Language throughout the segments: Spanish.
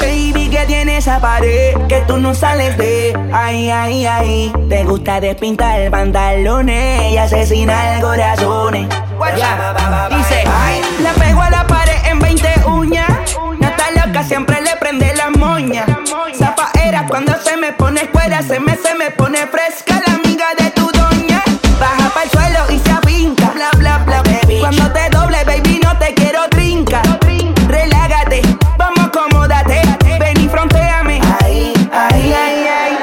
Baby, que tiene esa pared que tú no sales de. Ay, ay, ay. Te gusta despintar pantalones y asesinar corazones. Dice, ay, la pego a la pared en 20 uñas. No está loca, siempre le prende la moña. Zapa era cuando se me pone fuera, se me, se me pone fresca la amiga de tu doña. Baja para el suelo y se afinca, bla, bla, bla, baby. Cuando te doble, baby, no te quiero trinca. Relágate, vamos, acomódate. Ven y fronteame. Ay, ay, ay, ay.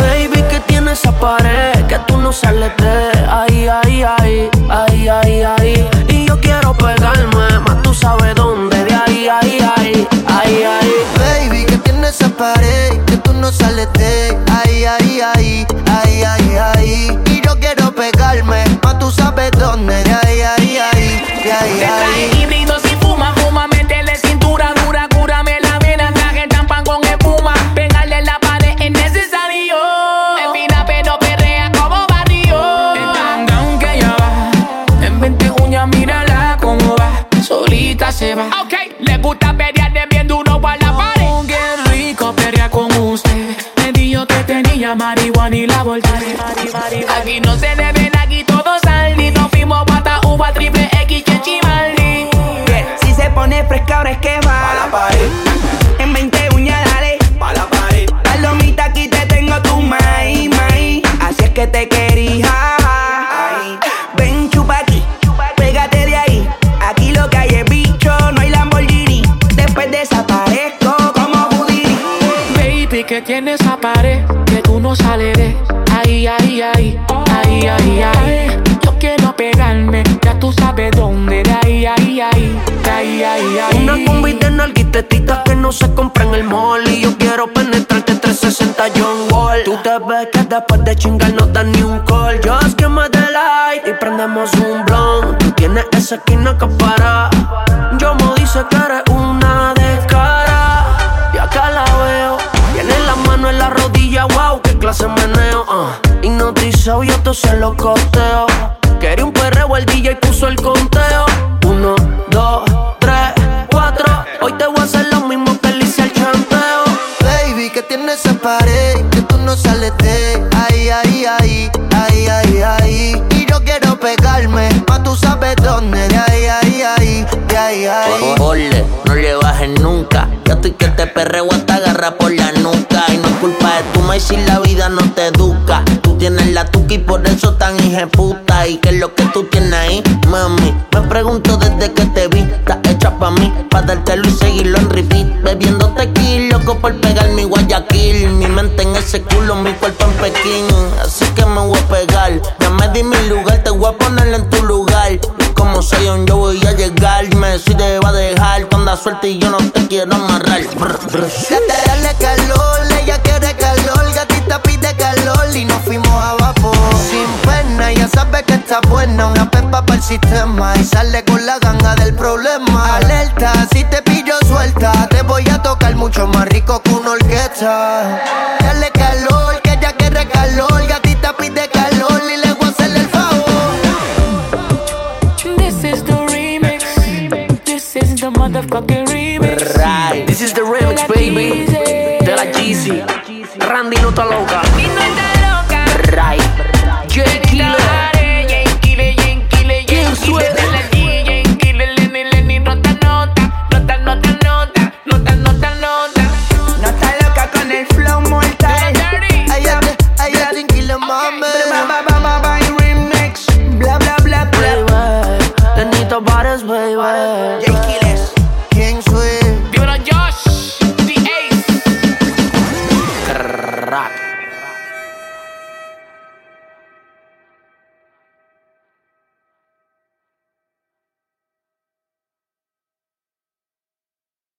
Baby, que tiene esa pared que tú no sales de. Ay, ay, ay, ay, ay, ay. Y yo quiero pegarme, más tú sabes dónde. De ahí, ay, ay, ay, ay. Baby, que tiene esa pared que tú no sales de. Ay, ay, ay, ay, ay, ay. Pegarme, más tú sabes dónde. De ay, ay, ay, de ay, Te traje ay. híbrido si fuma, fuma, métele cintura dura, cúrame la vena, traje champán con espuma, pegarle la pared es necesario. Es fina pero perrea como barrio. En tangán que ya va, en 20 uñas mírala cómo va, solita se va. Ok, le gusta pelear de bien duro para la pared. Oh, qué rico pelear con usted, me dijo que tenía marihuana y la volteé. Aquí no se deben, aquí uva triple X que chimaldi. Yeah, Si se pone fresca, ahora es que va. A la pared, En 20 uñas, dale. a la pared. Palomita, aquí te tengo tu maíz, maíz. Así es que te quería. Ay. Ven, chupa aquí, pégate de ahí. Aquí lo que hay es bicho, no hay Lamborghini. Después desaparezco como Houdini. Baby, que tienes esa pared que tú no sales de. Ay, ay, ay, ay, ay, ay. Yo quiero de nalguitetitas que no se compra en el mall. Y yo quiero penetrarte 360 John Wall. Tú te ves que después de chingar no das ni un call. Just que me dé light y prendemos un blunt. Tú tienes esa esquina que para. Yo me dice que eres una descara. Y acá la veo. Tiene la mano en la rodilla, wow, qué clase de meneo. Uh. Hipnotizado, te se lo costeo. Quería un perreo, el DJ puso el conteo. Que tú no sales de. Ay, ay, ay, ay, ay, ay. Y yo quiero pegarme, más tú sabes dónde. De ay, ay, ay, de ay, ay. Ole, no le bajes nunca. Yo estoy que te perreo hasta agarra por la nuca. Y no es culpa de tu maíz si la vida no te educa. Tienes la y por eso tan puta. ¿Y qué es lo que tú tienes ahí, mami? Me pregunto desde que te vi. Estás hecha pa' mí, pa' dártelo y seguirlo en repeat. Bebiendo tequila, loco por pegar mi Guayaquil. Mi mente en ese culo, mi cuerpo en Pekín. Así que me voy a pegar. Ya me di mi lugar, te voy a poner en tu lugar. Como soy un yo voy a llegar. Me si te va a dejar cuando suerte y yo no te quiero amarrar. Dale calor, está buena, una pepa para el sistema y sale con la ganga del problema. Alerta, si te pillo suelta, te voy a tocar mucho más rico que una orquesta. Dale calor, que ella quiere calor, gatita pide calor y le voy a hacer el favor. This is the remix. This is the motherfucking remix. Right. This is the remix, baby. De la Jeezy. Randy no está loca.